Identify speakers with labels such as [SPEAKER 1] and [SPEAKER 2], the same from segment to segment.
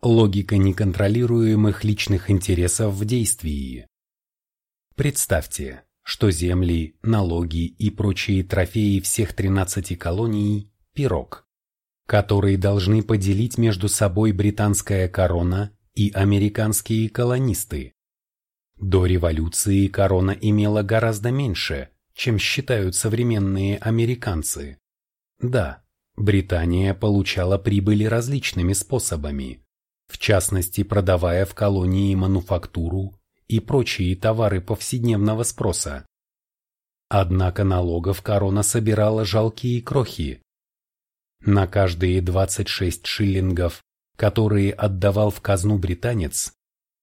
[SPEAKER 1] Логика неконтролируемых личных интересов в действии. Представьте, что земли, налоги и прочие трофеи всех 13 колоний – пирог, который должны поделить между собой британская корона и американские колонисты. До революции корона имела гораздо меньше, чем считают современные американцы. Да, Британия получала прибыли различными способами, в частности продавая в колонии мануфактуру и прочие товары повседневного спроса. Однако налогов корона собирала жалкие крохи. На каждые 26 шиллингов, которые отдавал в казну британец,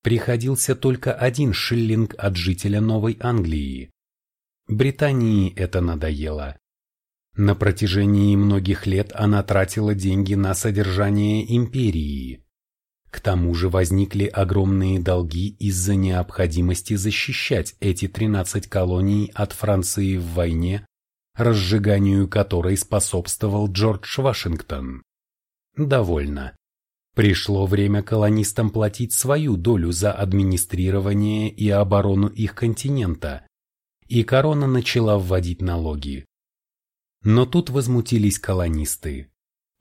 [SPEAKER 1] приходился только один шиллинг от жителя Новой Англии. Британии это надоело. На протяжении многих лет она тратила деньги на содержание империи. К тому же возникли огромные долги из-за необходимости защищать эти 13 колоний от Франции в войне, разжиганию которой способствовал Джордж Вашингтон. Довольно. Пришло время колонистам платить свою долю за администрирование и оборону их континента, и корона начала вводить налоги. Но тут возмутились колонисты.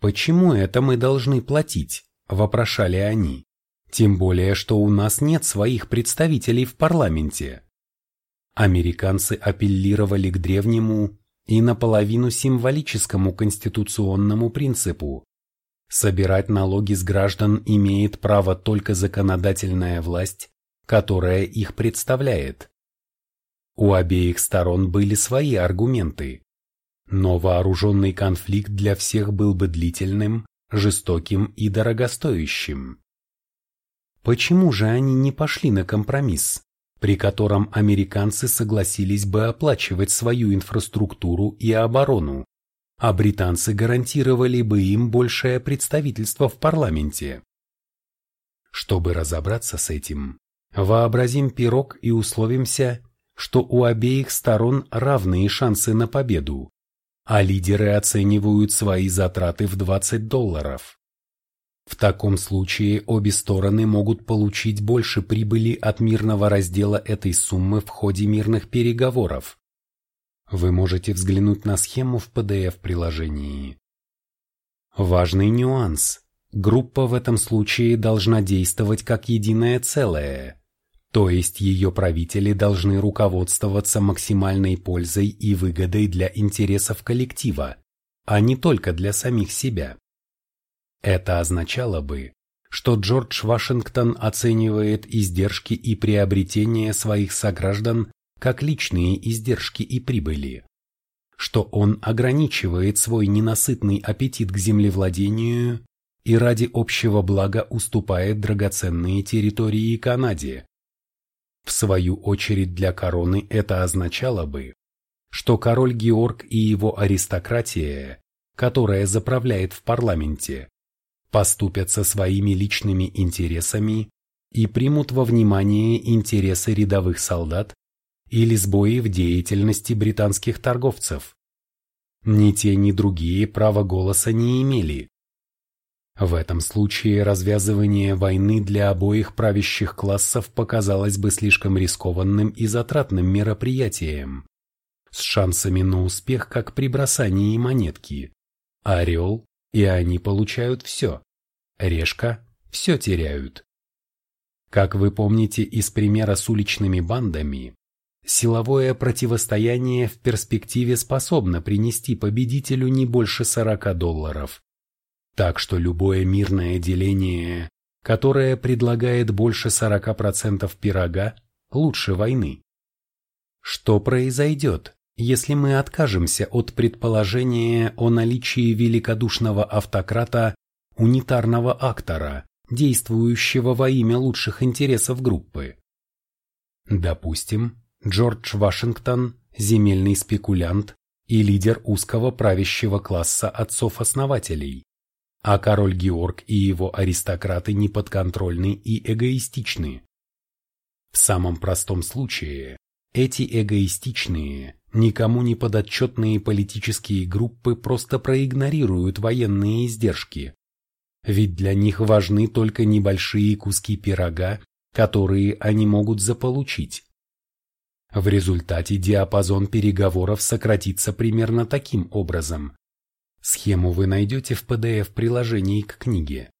[SPEAKER 1] «Почему это мы должны платить?» – вопрошали они. «Тем более, что у нас нет своих представителей в парламенте». Американцы апеллировали к древнему и наполовину символическому конституционному принципу, Собирать налоги с граждан имеет право только законодательная власть, которая их представляет. У обеих сторон были свои аргументы, но вооруженный конфликт для всех был бы длительным, жестоким и дорогостоящим. Почему же они не пошли на компромисс, при котором американцы согласились бы оплачивать свою инфраструктуру и оборону, а британцы гарантировали бы им большее представительство в парламенте. Чтобы разобраться с этим, вообразим пирог и условимся, что у обеих сторон равные шансы на победу, а лидеры оценивают свои затраты в 20 долларов. В таком случае обе стороны могут получить больше прибыли от мирного раздела этой суммы в ходе мирных переговоров, вы можете взглянуть на схему в PDF-приложении. Важный нюанс. Группа в этом случае должна действовать как единое целое, то есть ее правители должны руководствоваться максимальной пользой и выгодой для интересов коллектива, а не только для самих себя. Это означало бы, что Джордж Вашингтон оценивает издержки и приобретения своих сограждан как личные издержки и прибыли, что он ограничивает свой ненасытный аппетит к землевладению и ради общего блага уступает драгоценные территории Канаде. В свою очередь для короны это означало бы, что король Георг и его аристократия, которая заправляет в парламенте, поступят со своими личными интересами и примут во внимание интересы рядовых солдат или сбои в деятельности британских торговцев. Ни те, ни другие права голоса не имели. В этом случае развязывание войны для обоих правящих классов показалось бы слишком рискованным и затратным мероприятием, с шансами на успех как при бросании монетки. Орел, и они получают все. Решка, все теряют. Как вы помните из примера с уличными бандами, Силовое противостояние в перспективе способно принести победителю не больше 40 долларов. Так что любое мирное деление, которое предлагает больше 40% пирога, лучше войны. Что произойдет, если мы откажемся от предположения о наличии великодушного автократа, унитарного актора, действующего во имя лучших интересов группы? Допустим, Джордж Вашингтон – земельный спекулянт и лидер узкого правящего класса отцов-основателей, а король Георг и его аристократы неподконтрольны и эгоистичны. В самом простом случае, эти эгоистичные, никому не подотчетные политические группы просто проигнорируют военные издержки, ведь для них важны только небольшие куски пирога, которые они могут заполучить. В результате диапазон переговоров сократится примерно таким образом. Схему вы найдете в PDF-приложении к книге.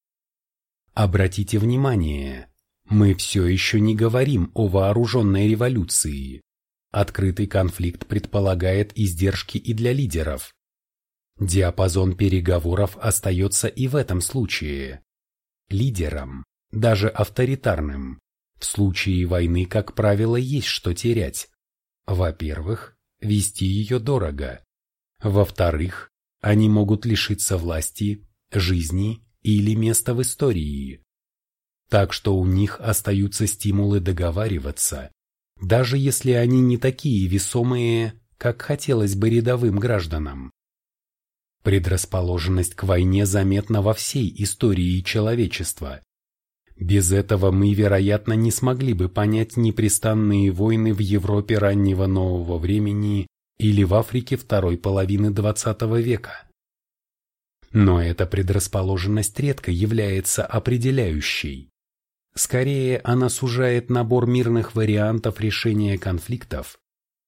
[SPEAKER 1] Обратите внимание, мы все еще не говорим о вооруженной революции. Открытый конфликт предполагает издержки и для лидеров. Диапазон переговоров остается и в этом случае. Лидерам, даже авторитарным, в случае войны, как правило, есть что терять. Во-первых, вести ее дорого. Во-вторых, они могут лишиться власти, жизни или места в истории. Так что у них остаются стимулы договариваться, даже если они не такие весомые, как хотелось бы рядовым гражданам. Предрасположенность к войне заметна во всей истории человечества. Без этого мы, вероятно, не смогли бы понять непрестанные войны в Европе раннего нового времени или в Африке второй половины XX века. Но эта предрасположенность редко является определяющей. Скорее, она сужает набор мирных вариантов решения конфликтов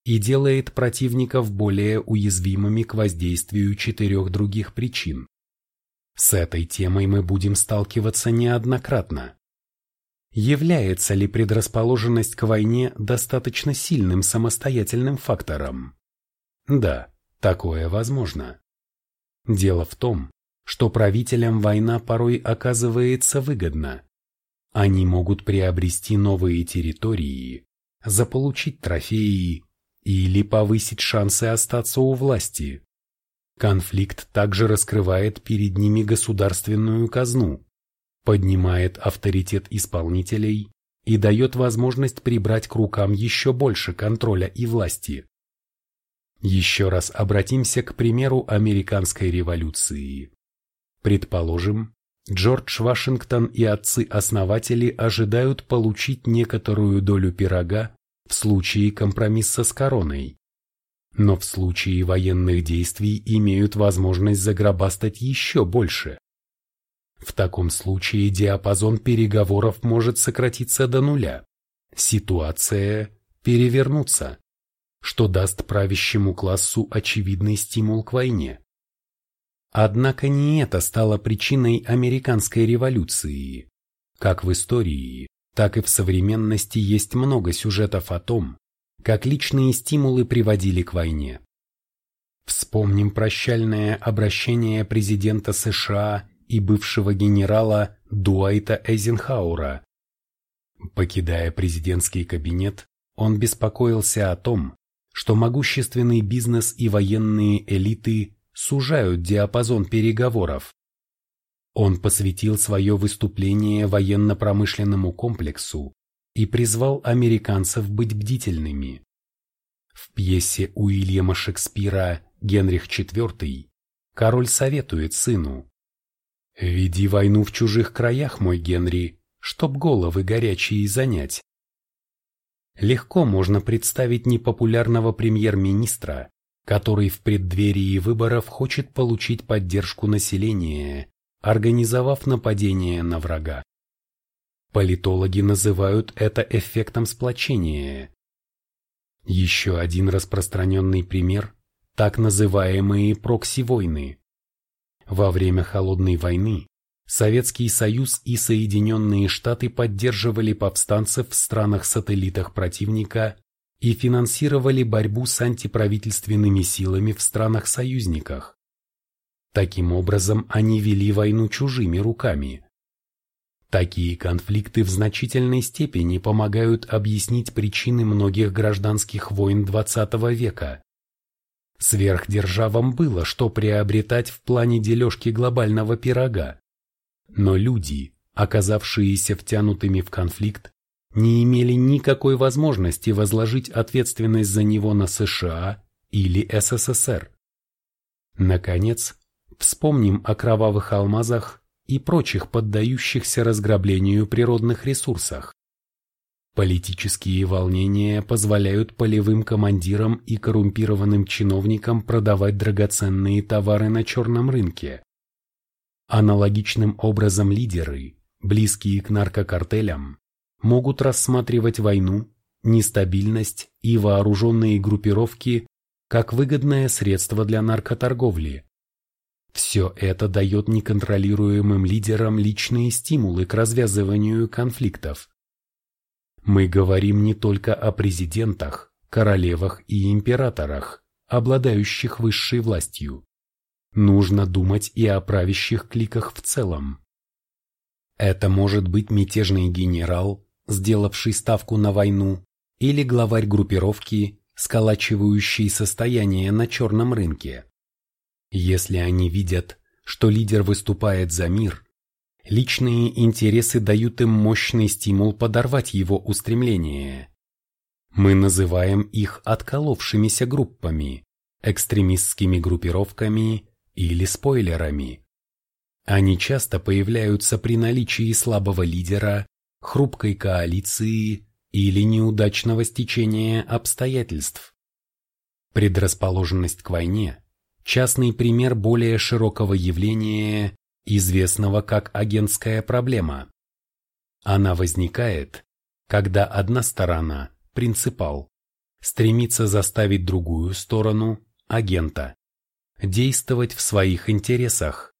[SPEAKER 1] и делает противников более уязвимыми к воздействию четырех других причин. С этой темой мы будем сталкиваться неоднократно. Является ли предрасположенность к войне достаточно сильным самостоятельным фактором? Да, такое возможно. Дело в том, что правителям война порой оказывается выгодна. Они могут приобрести новые территории, заполучить трофеи, или повысить шансы остаться у власти. Конфликт также раскрывает перед ними государственную казну, поднимает авторитет исполнителей и дает возможность прибрать к рукам еще больше контроля и власти. Еще раз обратимся к примеру американской революции. Предположим, Джордж Вашингтон и отцы-основатели ожидают получить некоторую долю пирога в случае компромисса с короной, но в случае военных действий имеют возможность загробастать еще больше. В таком случае диапазон переговоров может сократиться до нуля, ситуация перевернуться, что даст правящему классу очевидный стимул к войне. Однако не это стало причиной американской революции. Как в истории, так и в современности есть много сюжетов о том, как личные стимулы приводили к войне. Вспомним прощальное обращение президента США и бывшего генерала Дуайта Эйзенхауэра. Покидая президентский кабинет, он беспокоился о том, что могущественный бизнес и военные элиты сужают диапазон переговоров, он посвятил свое выступление военно-промышленному комплексу и призвал американцев быть бдительными. В пьесе Уильяма Шекспира «Генрих IV» король советует сыну «Веди войну в чужих краях, мой Генри, чтоб головы горячие занять». Легко можно представить непопулярного премьер-министра, который в преддверии выборов хочет получить поддержку населения организовав нападение на врага. Политологи называют это эффектом сплочения. Еще один распространенный пример – так называемые прокси-войны. Во время Холодной войны Советский Союз и Соединенные Штаты поддерживали повстанцев в странах-сателлитах противника и финансировали борьбу с антиправительственными силами в странах-союзниках. Таким образом, они вели войну чужими руками. Такие конфликты в значительной степени помогают объяснить причины многих гражданских войн XX века. Сверхдержавам было что приобретать в плане дележки глобального пирога. Но люди, оказавшиеся втянутыми в конфликт, не имели никакой возможности возложить ответственность за него на США или СССР. Наконец, Вспомним о кровавых алмазах и прочих поддающихся разграблению природных ресурсах. Политические волнения позволяют полевым командирам и коррумпированным чиновникам продавать драгоценные товары на черном рынке. Аналогичным образом лидеры, близкие к наркокартелям, могут рассматривать войну, нестабильность и вооруженные группировки как выгодное средство для наркоторговли. Все это дает неконтролируемым лидерам личные стимулы к развязыванию конфликтов. Мы говорим не только о президентах, королевах и императорах, обладающих высшей властью. Нужно думать и о правящих кликах в целом. Это может быть мятежный генерал, сделавший ставку на войну, или главарь группировки, сколачивающий состояние на черном рынке. Если они видят, что лидер выступает за мир, личные интересы дают им мощный стимул подорвать его устремления. Мы называем их отколовшимися группами, экстремистскими группировками или спойлерами. Они часто появляются при наличии слабого лидера, хрупкой коалиции или неудачного стечения обстоятельств. Предрасположенность к войне – частный пример более широкого явления, известного как агентская проблема. Она возникает, когда одна сторона, принципал, стремится заставить другую сторону, агента, действовать в своих интересах.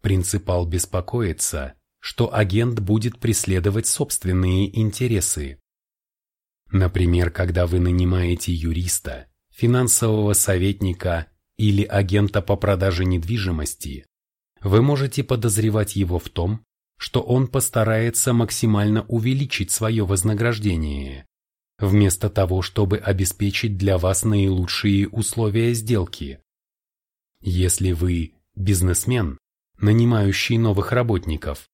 [SPEAKER 1] Принципал беспокоится, что агент будет преследовать собственные интересы. Например, когда вы нанимаете юриста, финансового советника или агента по продаже недвижимости, вы можете подозревать его в том, что он постарается максимально увеличить свое вознаграждение, вместо того, чтобы обеспечить для вас наилучшие условия сделки. Если вы бизнесмен, нанимающий новых работников,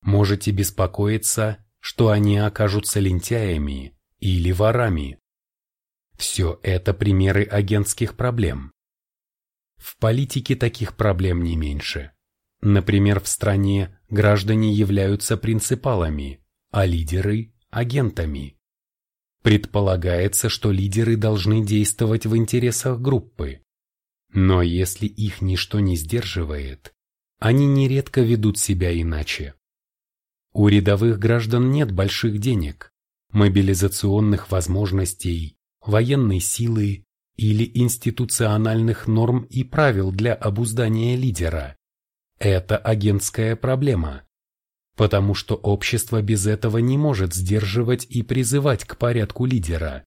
[SPEAKER 1] можете беспокоиться, что они окажутся лентяями или ворами. Все это примеры агентских проблем. В политике таких проблем не меньше. Например, в стране граждане являются принципалами, а лидеры – агентами. Предполагается, что лидеры должны действовать в интересах группы. Но если их ничто не сдерживает, они нередко ведут себя иначе. У рядовых граждан нет больших денег, мобилизационных возможностей, военной силы или институциональных норм и правил для обуздания лидера. Это агентская проблема, потому что общество без этого не может сдерживать и призывать к порядку лидера.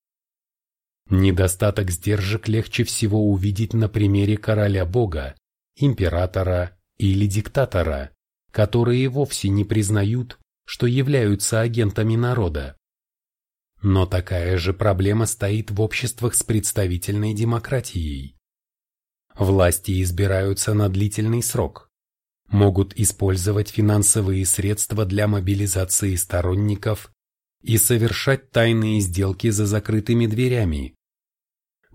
[SPEAKER 1] Недостаток сдержек легче всего увидеть на примере короля бога, императора или диктатора, которые вовсе не признают, что являются агентами народа. Но такая же проблема стоит в обществах с представительной демократией. Власти избираются на длительный срок, могут использовать финансовые средства для мобилизации сторонников и совершать тайные сделки за закрытыми дверями.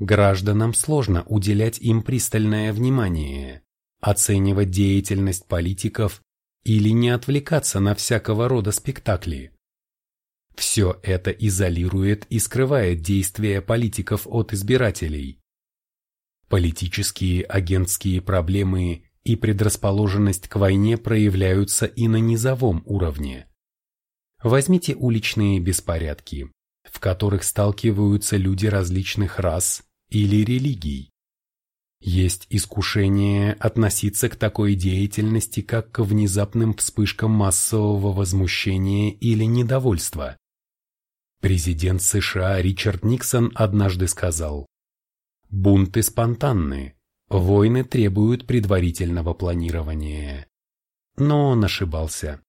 [SPEAKER 1] Гражданам сложно уделять им пристальное внимание, оценивать деятельность политиков или не отвлекаться на всякого рода спектакли. Все это изолирует и скрывает действия политиков от избирателей. Политические агентские проблемы и предрасположенность к войне проявляются и на низовом уровне. Возьмите уличные беспорядки, в которых сталкиваются люди различных рас или религий. Есть искушение относиться к такой деятельности как к внезапным вспышкам массового возмущения или недовольства. Президент США Ричард Никсон однажды сказал, «Бунты спонтанны, Войны требуют предварительного планирования. Но он ошибался.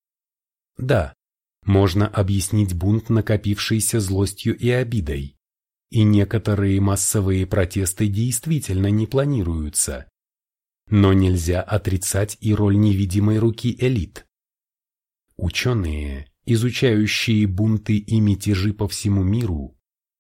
[SPEAKER 1] Да, можно объяснить бунт накопившейся злостью и обидой. И некоторые массовые протесты действительно не планируются. Но нельзя отрицать и роль невидимой руки элит. Ученые, изучающие бунты и мятежи по всему миру,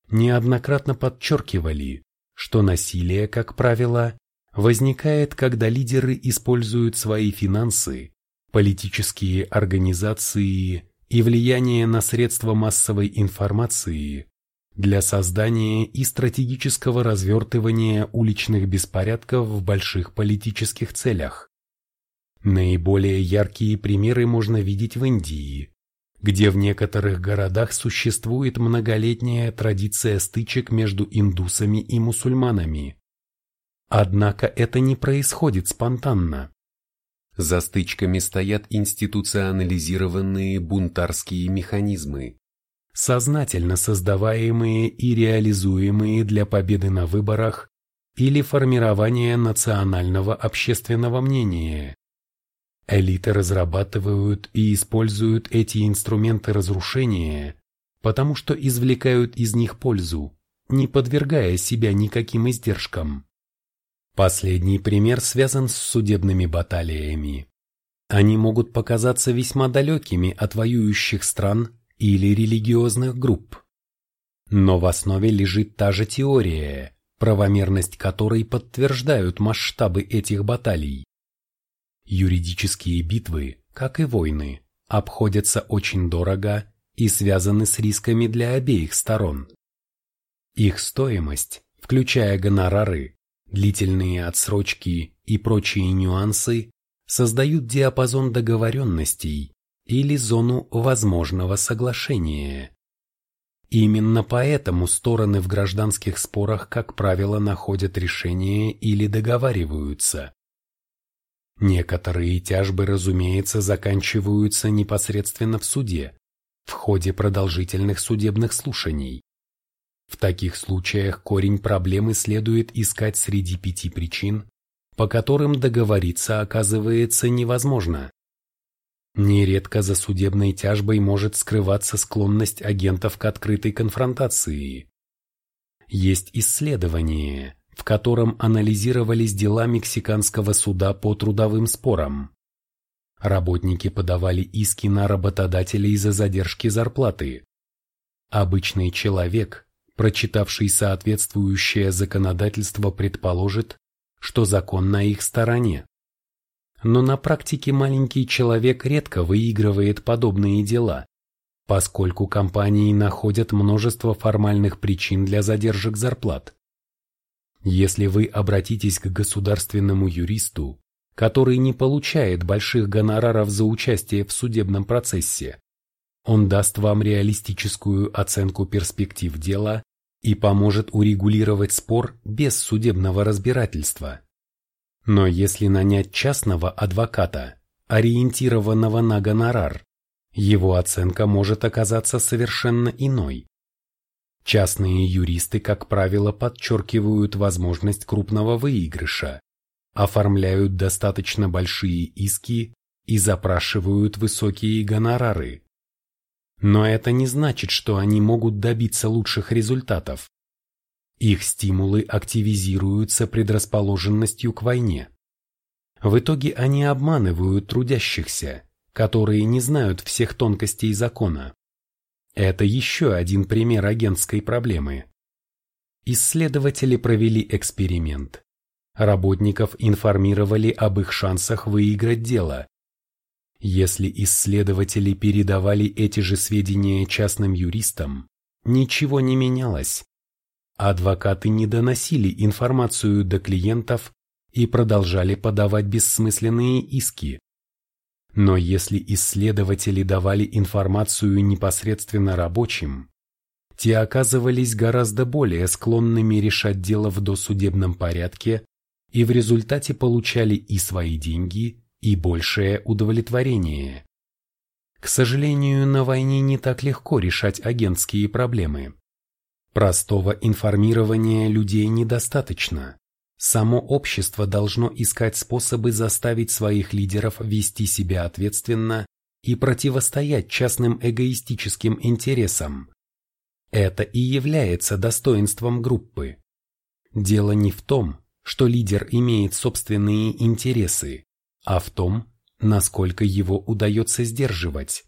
[SPEAKER 1] неоднократно подчеркивали, что насилие, как правило, возникает, когда лидеры используют свои финансы, политические организации и влияние на средства массовой информации для создания и стратегического развертывания уличных беспорядков в больших политических целях. Наиболее яркие примеры можно видеть в Индии, где в некоторых городах существует многолетняя традиция стычек между индусами и мусульманами. Однако это не происходит спонтанно. За стычками стоят институционализированные бунтарские механизмы, сознательно создаваемые и реализуемые для победы на выборах или формирования национального общественного мнения. Элиты разрабатывают и используют эти инструменты разрушения, потому что извлекают из них пользу, не подвергая себя никаким издержкам. Последний пример связан с судебными баталиями. Они могут показаться весьма далекими от воюющих стран или религиозных групп. Но в основе лежит та же теория, правомерность которой подтверждают масштабы этих баталий. Юридические битвы, как и войны, обходятся очень дорого и связаны с рисками для обеих сторон. Их стоимость, включая гонорары, длительные отсрочки и прочие нюансы, создают диапазон договоренностей или зону возможного соглашения. Именно поэтому стороны в гражданских спорах, как правило, находят решение или договариваются. Некоторые тяжбы, разумеется, заканчиваются непосредственно в суде, в ходе продолжительных судебных слушаний. В таких случаях корень проблемы следует искать среди пяти причин, по которым договориться оказывается невозможно. Нередко за судебной тяжбой может скрываться склонность агентов к открытой конфронтации. Есть исследование, в котором анализировались дела мексиканского суда по трудовым спорам. Работники подавали иски на работодателей за задержки зарплаты. Обычный человек, прочитавший соответствующее законодательство, предположит, что закон на их стороне. Но на практике маленький человек редко выигрывает подобные дела, поскольку компании находят множество формальных причин для задержек зарплат. Если вы обратитесь к государственному юристу, который не получает больших гонораров за участие в судебном процессе, он даст вам реалистическую оценку перспектив дела и поможет урегулировать спор без судебного разбирательства. Но если нанять частного адвоката, ориентированного на гонорар, его оценка может оказаться совершенно иной. Частные юристы, как правило, подчеркивают возможность крупного выигрыша, оформляют достаточно большие иски и запрашивают высокие гонорары. Но это не значит, что они могут добиться лучших результатов. Их стимулы активизируются предрасположенностью к войне. В итоге они обманывают трудящихся, которые не знают всех тонкостей закона. Это еще один пример агентской проблемы. Исследователи провели эксперимент. Работников информировали об их шансах выиграть дело, если исследователи передавали эти же сведения частным юристам, ничего не менялось. Адвокаты не доносили информацию до клиентов и продолжали подавать бессмысленные иски. Но если исследователи давали информацию непосредственно рабочим, те оказывались гораздо более склонными решать дело в досудебном порядке и в результате получали и свои деньги, и большее удовлетворение. К сожалению, на войне не так легко решать агентские проблемы. Простого информирования людей недостаточно. Само общество должно искать способы заставить своих лидеров вести себя ответственно и противостоять частным эгоистическим интересам. Это и является достоинством группы. Дело не в том, что лидер имеет собственные интересы, а в том, насколько его удается сдерживать.